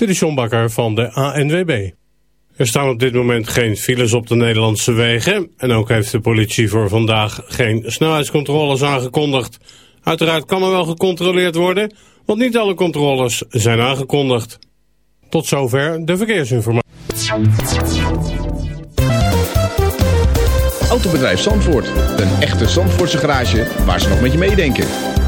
Dit is Bakker van de ANWB. Er staan op dit moment geen files op de Nederlandse wegen. En ook heeft de politie voor vandaag geen snelheidscontroles aangekondigd. Uiteraard kan er wel gecontroleerd worden, want niet alle controles zijn aangekondigd. Tot zover de verkeersinformatie. Autobedrijf Zandvoort. Een echte Zandvoortse garage waar ze nog met je meedenken.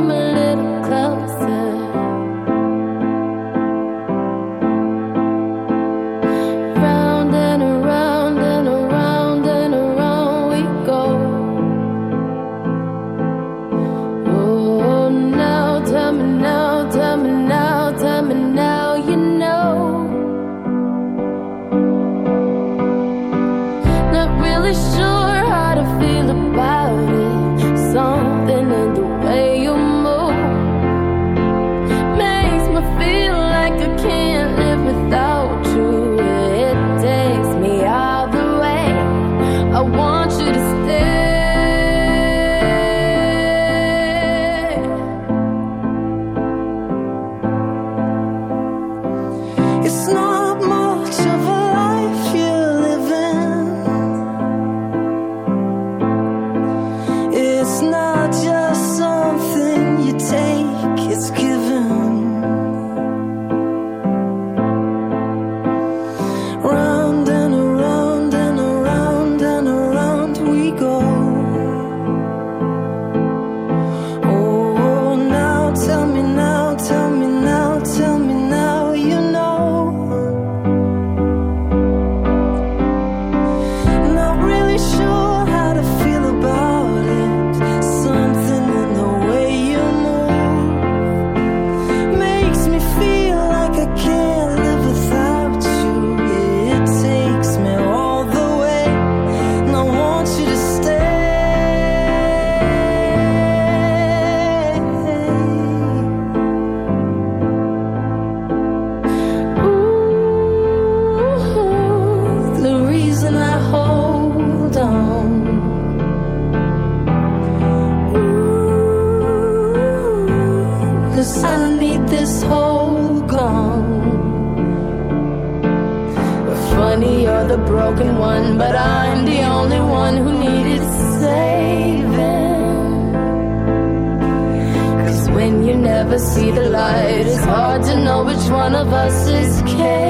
come a little closer. Which one of us is caving.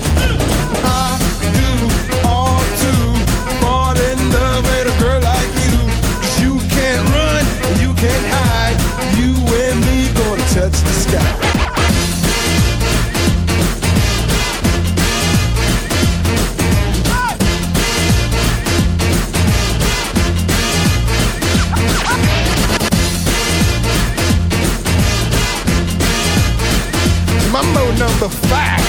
number five.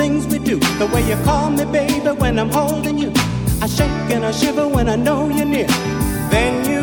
things we do, the way you call me baby when I'm holding you. I shake and I shiver when I know you're near. Then you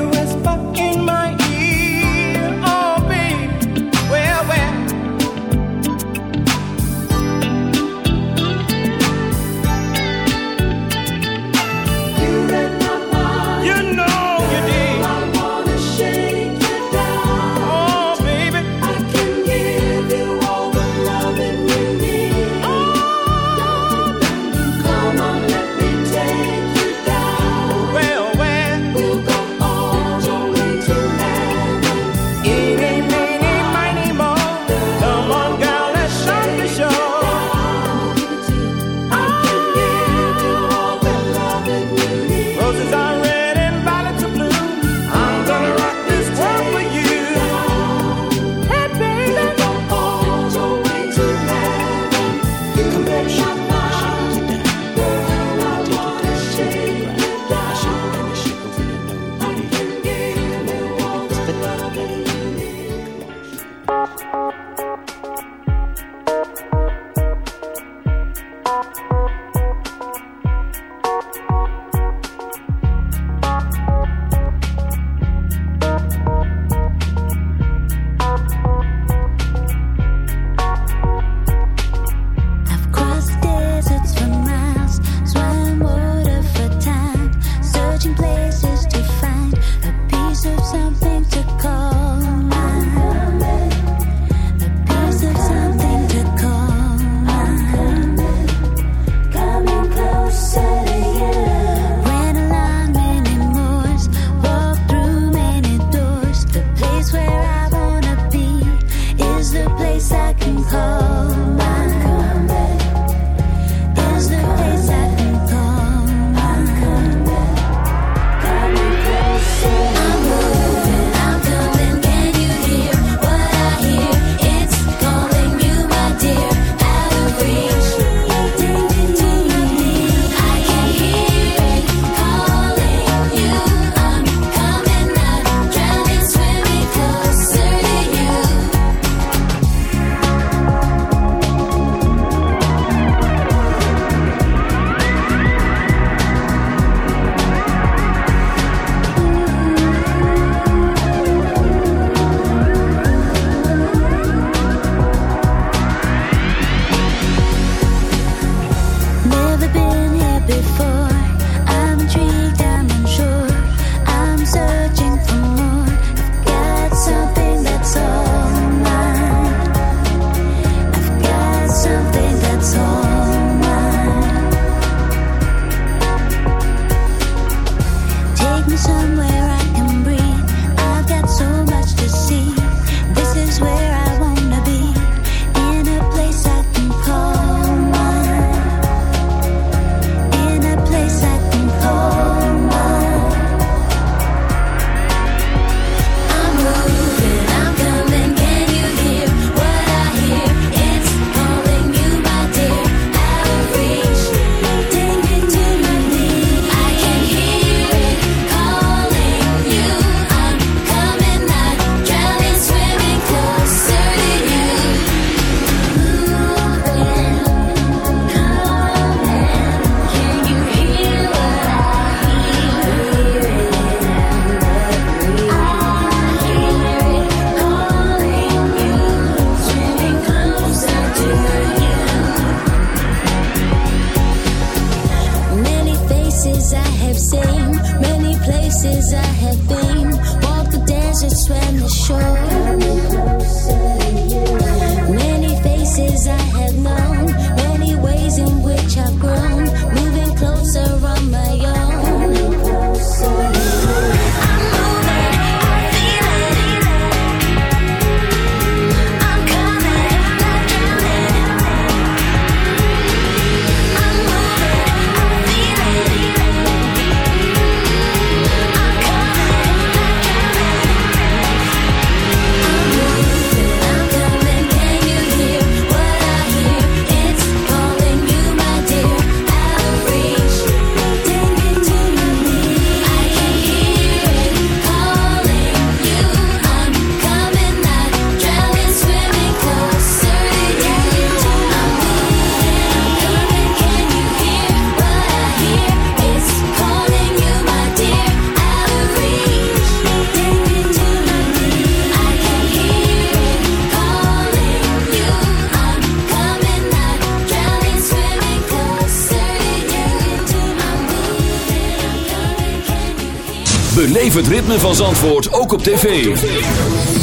het ritme van Zandvoort ook op tv.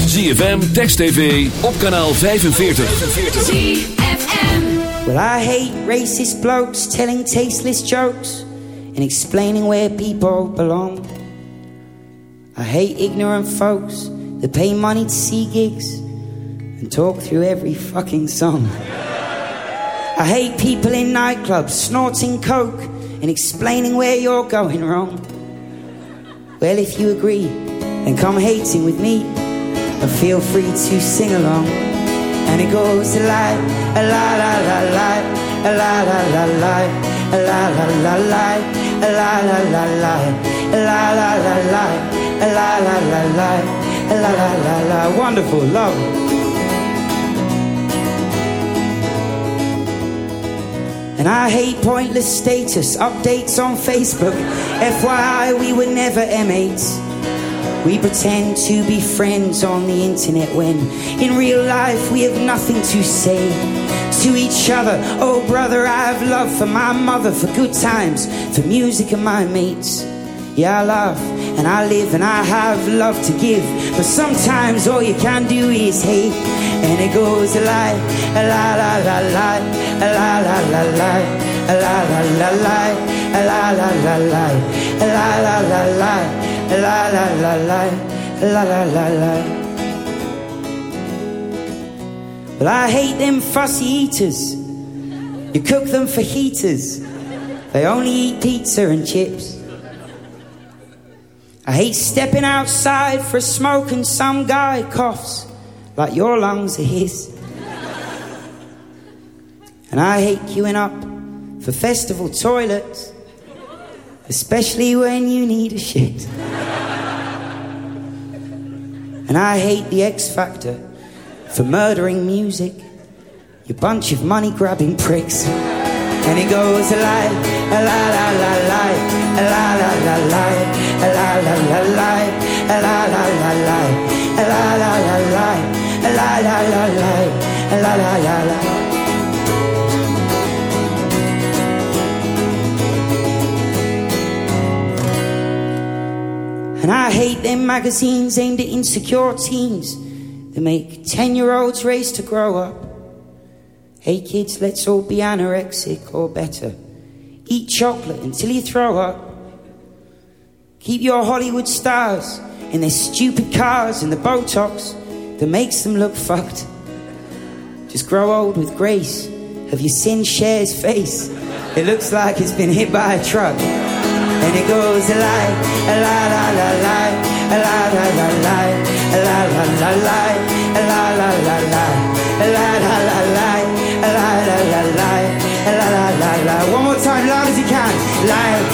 ZFM, Text TV, op kanaal 45. Well, I hate racist blokes telling tasteless jokes and explaining where people belong. I hate ignorant folks that pay money to see gigs and talk through every fucking song. I hate people in nightclubs snorting coke and explaining where you're going wrong. Well, if you agree, then come hating with me and feel free to sing along. And it goes a la a la la la la a la la la la a la la la la a la la la la a la la la la a la la la la a la la la la wonderful love And I hate pointless status updates on Facebook. FYI, we were never M8s. We pretend to be friends on the internet when in real life we have nothing to say to each other. Oh, brother, I have love for my mother, for good times, for music and my mates. Yeah, I laugh and I live and I have love to give. But sometimes all you can do is hate. And it goes a lie, a la la la la, a la la la la, a la la la la, a la la la la, a la la la la, a la la la la, a la la la la. Well, I hate them fussy eaters. You cook them for heaters. They only eat pizza and chips. I hate stepping outside for a smoke and some guy coughs like your lungs are his. And I hate queuing up for festival toilets, especially when you need a shit. And I hate the X Factor for murdering music, you bunch of money grabbing pricks. And it goes a la la la la, a la la la la, And I hate them magazines aimed at insecure teens that make 10 year olds race to grow up. Hey kids, let's all be anorexic or better. Eat chocolate until you throw up. Keep your Hollywood stars in their stupid cars and the Botox that makes them look fucked. Just grow old with grace. Have you seen Cher's face? It looks like it's been hit by a truck. And it goes a lie, a la la la la, a la la la la, a la la la la, a la la la la, a la la la la, a la la la la, a la la la la. One more time, loud as you can. Lie.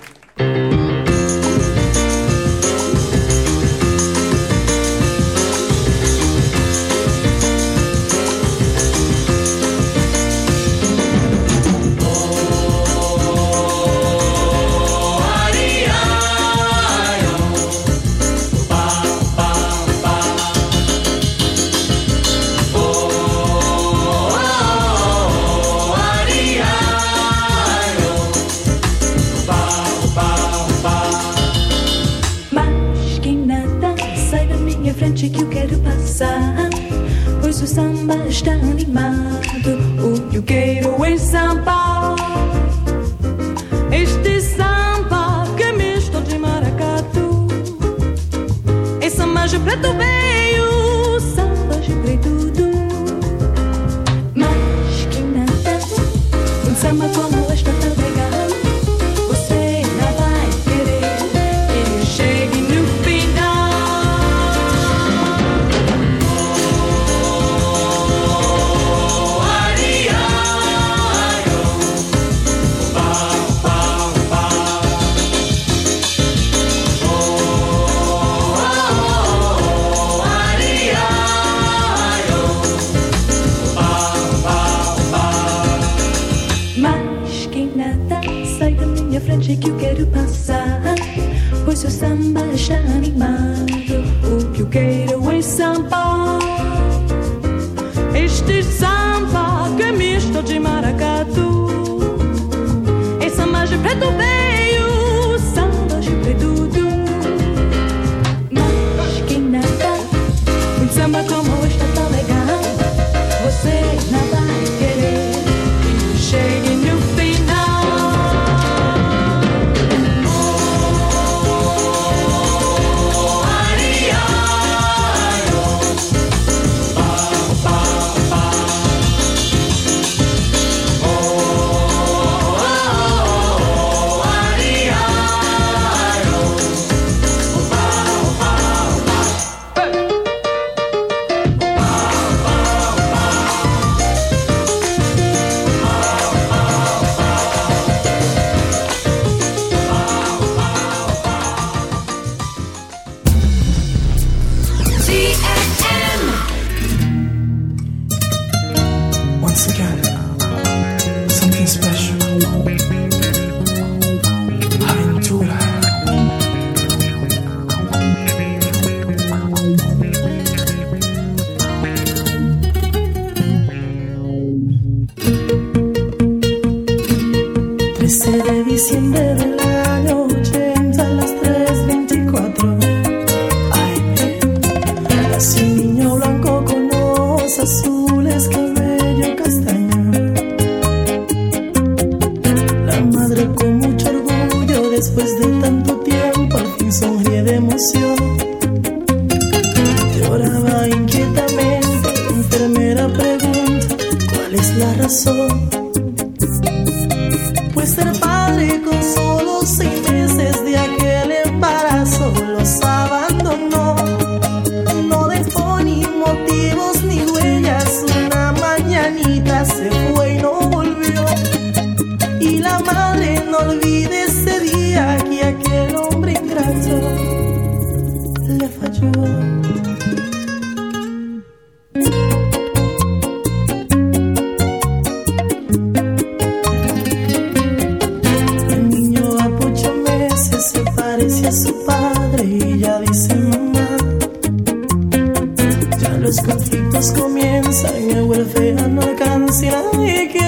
los conflictos comienzan y la huelfea no alcanza y que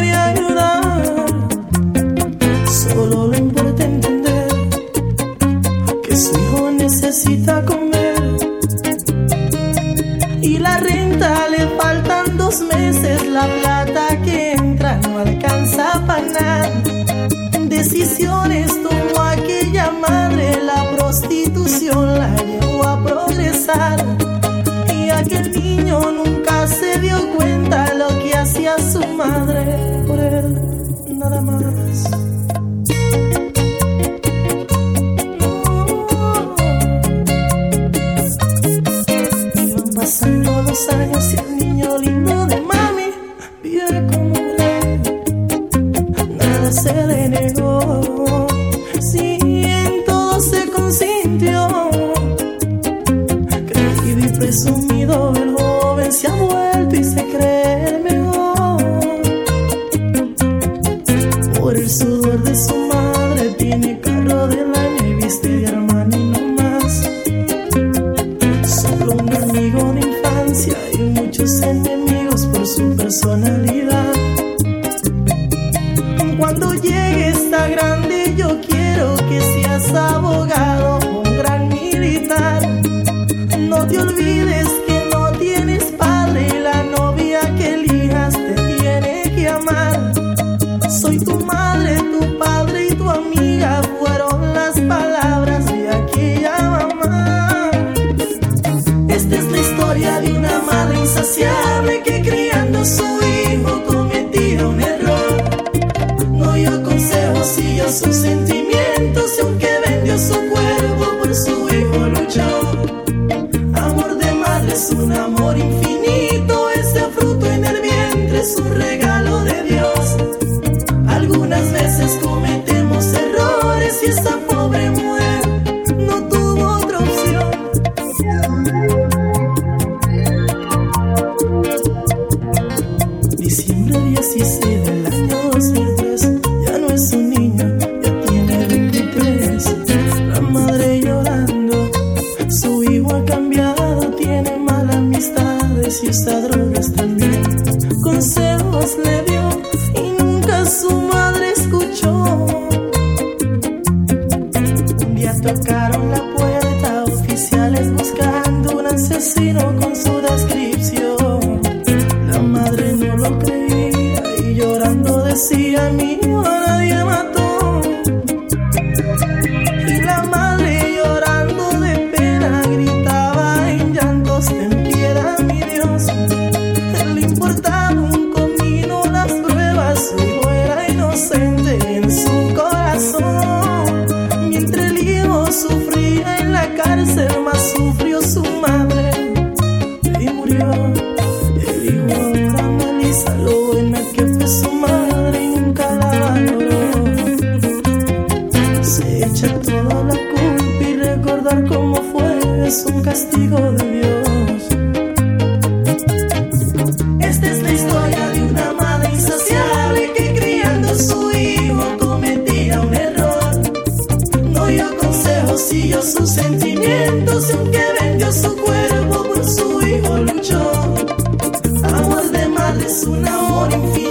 su cuerpo por su hijo luchó. Aguas de madre es un amor infinito.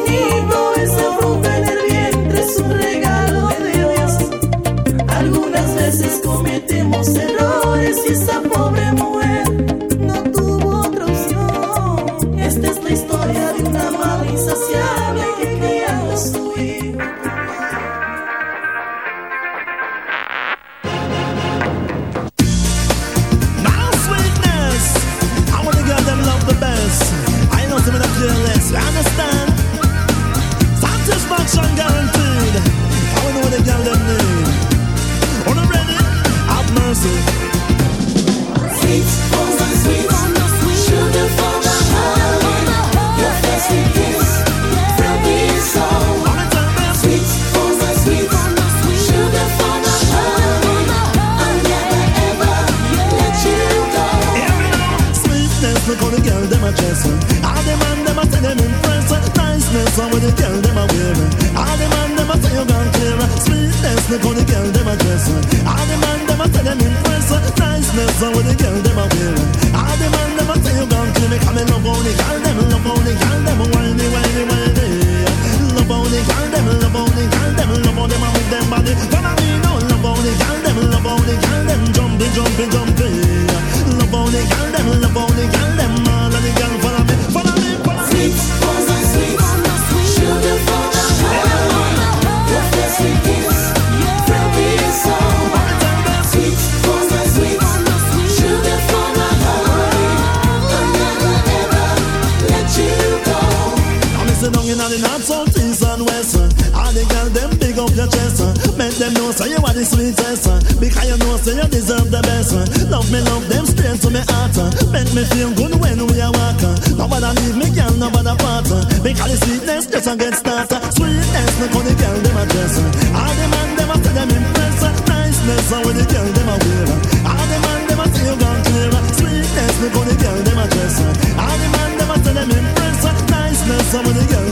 Big up your chest. Make them know say you are the sweetest. Because you know say you deserve the best. Love me, love them straight to me heart. Make me feel good when we are walking. Nobody leave me, girl, nobody part. Because the sweetness just a get started. Sweetness, no the girl them a dress. All the man them a say them impress. Niceness, when the girl them a wear. All the man them a say you gone clear. Sweetness, no the girl them a dress. All the man them a say them impress. Niceness, when the girl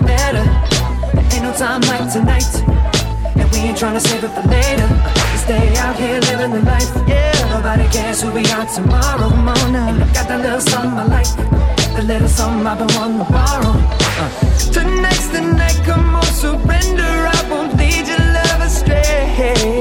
tonight, and we ain't tryna save it for later. Stay out here living the life, yeah. Nobody cares who we are tomorrow. And I got that little something I like, the little something I've been wanting to borrow. Uh. Tonight's the night, come on, surrender. I won't lead your love astray,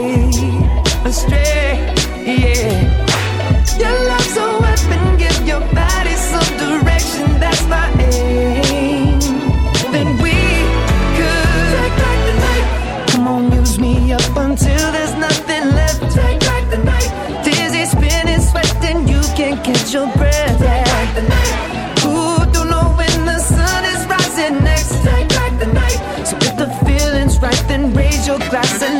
your glass and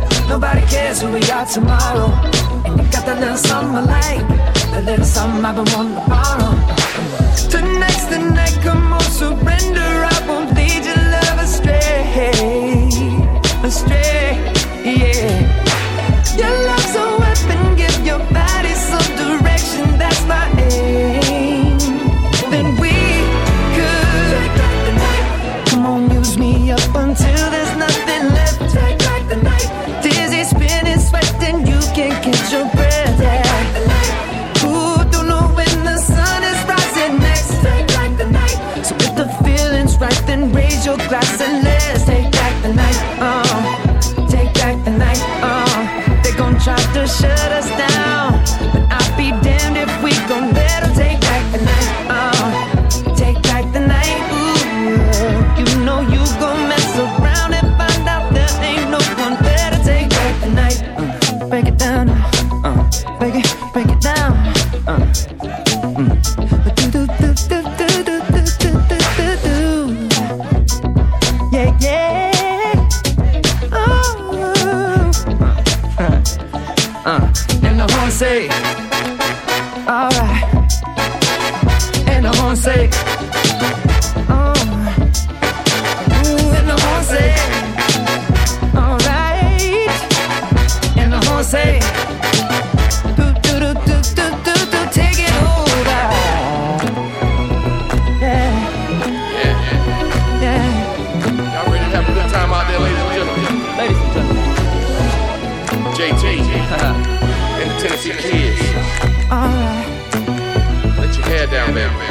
Nobody cares who we are tomorrow. And you got that little something I like. That little something I've been wanting to borrow. Tonight's the night, come on, surrender. I won't lead your love astray. Astray, and the horn say, oh, ooh, and the say, all right, and the say, do do do do do do do, take it over, yeah, yeah, yeah. Y'all ready to have a good time out there, ladies and gentlemen? Ladies and gentlemen, JT and uh-huh. the Tennessee Kids. All right. Let your hair down, man.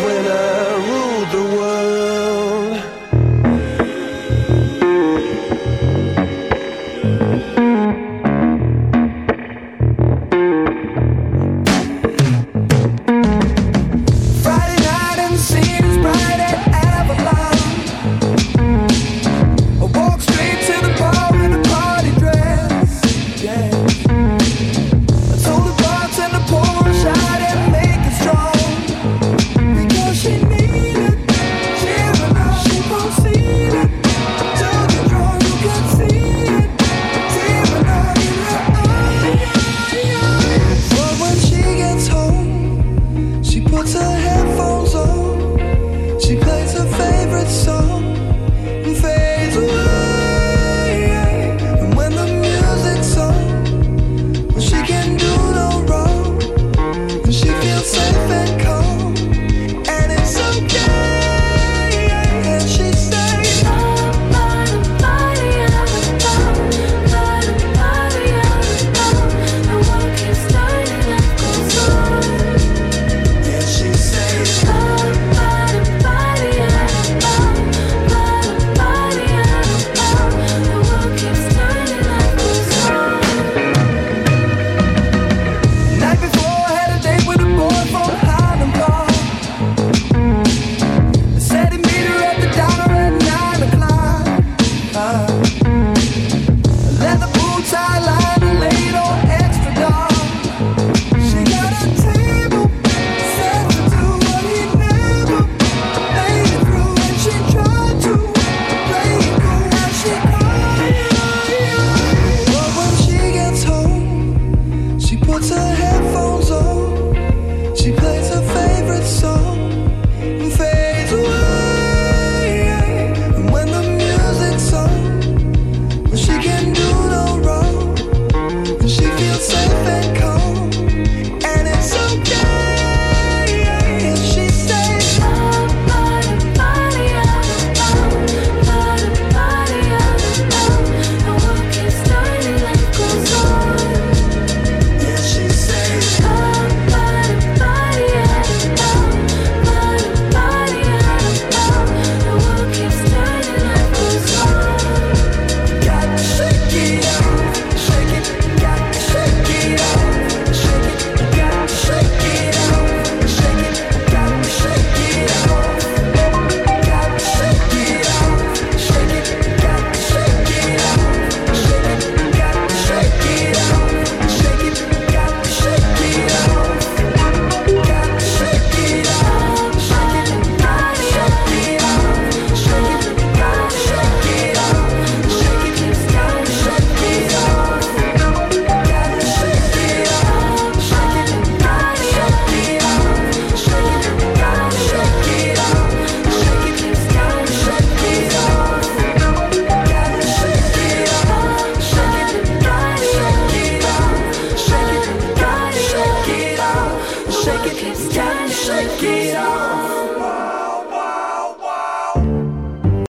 when I.